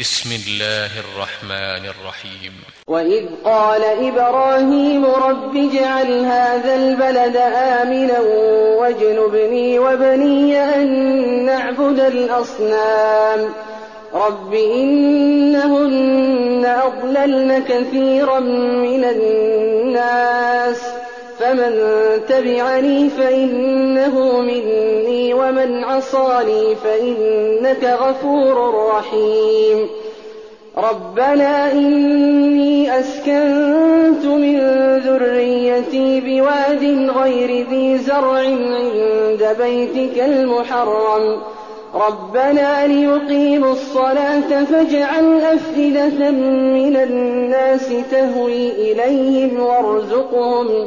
بسم الله الرحمن الرحيم. وإذ قال إبراهيم رب اجعل هذا البلد آمنا واجنبني وبني أن نعبد الأصنام. رب إنهن أضللن كثيرا من الناس. فمن تبعني فإنه مني ومن عصاني فإنك غفور رحيم. ربنا إني أسكنت من ذريتي بواد غير ذي زرع عند بيتك المحرم. ربنا ليقيموا الصلاة فاجعل أفئدة من الناس تهوي إليهم وارزقهم.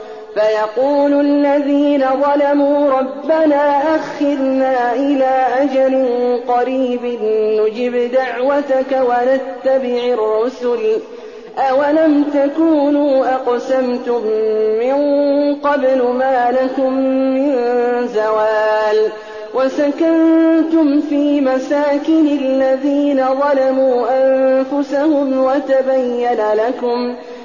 فيقول الذين ظلموا ربنا أخرنا إلى أجل قريب نجب دعوتك ونتبع الرسل. أولم تكونوا أقسمتم من قبل ما لكم من زوال؟ وسكنتم في مساكن الذين ظلموا أنفسهم وتبين لكم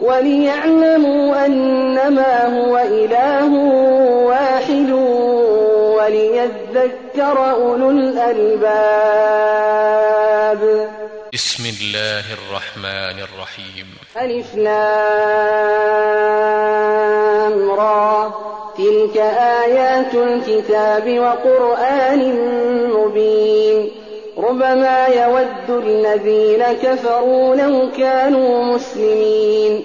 وليعلموا أنما هو إله واحد وليذكر أولو الألباب. بسم الله الرحمن الرحيم. ألف لام را. تلك آيات الكتاب وقرآن مبين. ربما يود الذين كفروا لو كانوا مسلمين.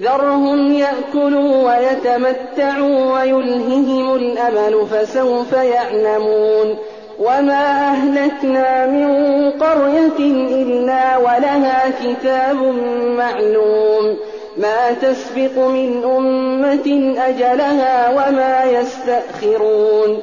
ذرهم يأكلوا ويتمتعوا ويلههم الأمل فسوف يعلمون. وما أهلكنا من قرية إلا ولها كتاب معلوم. ما تسبق من أمة أجلها وما يستأخرون.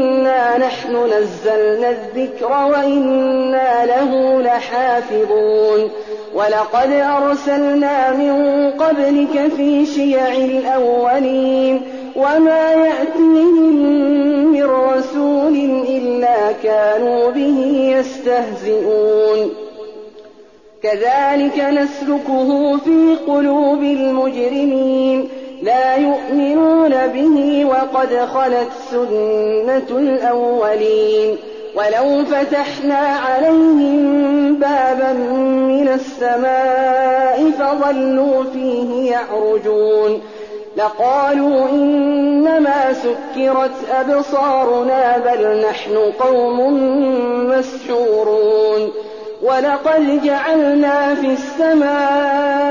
نحن نزلنا الذكر وإنا له لحافظون. ولقد أرسلنا من قبلك في شيع الأولين. وما يأتيهم من رسول إلا كانوا به يستهزئون. كذلك نسلكه في قلوب المجرمين. لا يؤمنون به وقد خلت سنة الأولين. ولو فتحنا عليهم بابا من السماء فظلوا فيه يعرجون. لقالوا إنما سكرت أبصارنا بل نحن قوم مسحورون. ولقد جعلنا في السماء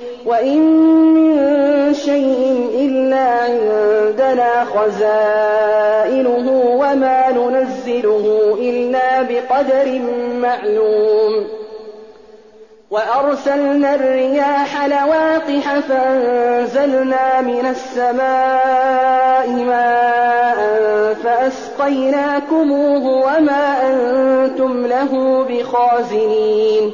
وإن من شيء إلا عندنا خزائنه وما ننزله إلا بقدر معلوم وأرسلنا الرياح لواقح فأنزلنا من السماء ماء فأسقيناكموه وما أنتم له بخازنين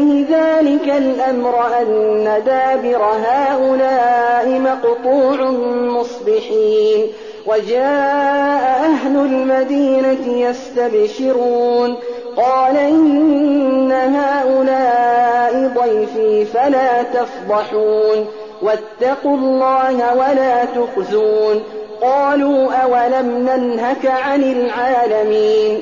الأمر أن دابر هؤلاء مقطوع مصبحين وجاء أهل المدينة يستبشرون قال إن هؤلاء ضيفي فلا تفضحون واتقوا الله ولا تخزون قالوا أولم ننهك عن العالمين؟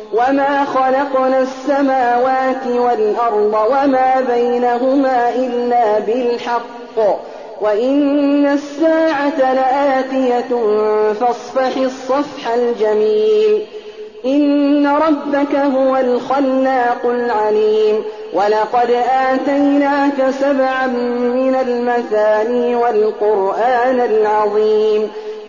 وما خلقنا السماوات والأرض وما بينهما إلا بالحق وإن الساعة لآتية فاصفح الصفح الجميل إن ربك هو الخلاق العليم ولقد آتيناك سبعا من المثاني والقرآن العظيم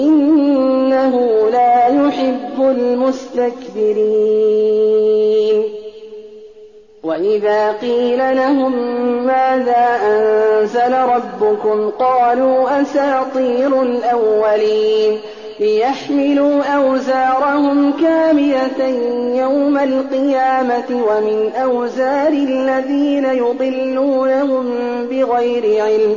إنه لا يحب المستكبرين. وإذا قيل لهم ماذا أنزل ربكم قالوا أساطير الأولين. ليحملوا أوزارهم كاملة يوم القيامة ومن أوزار الذين يضلونهم بغير علم.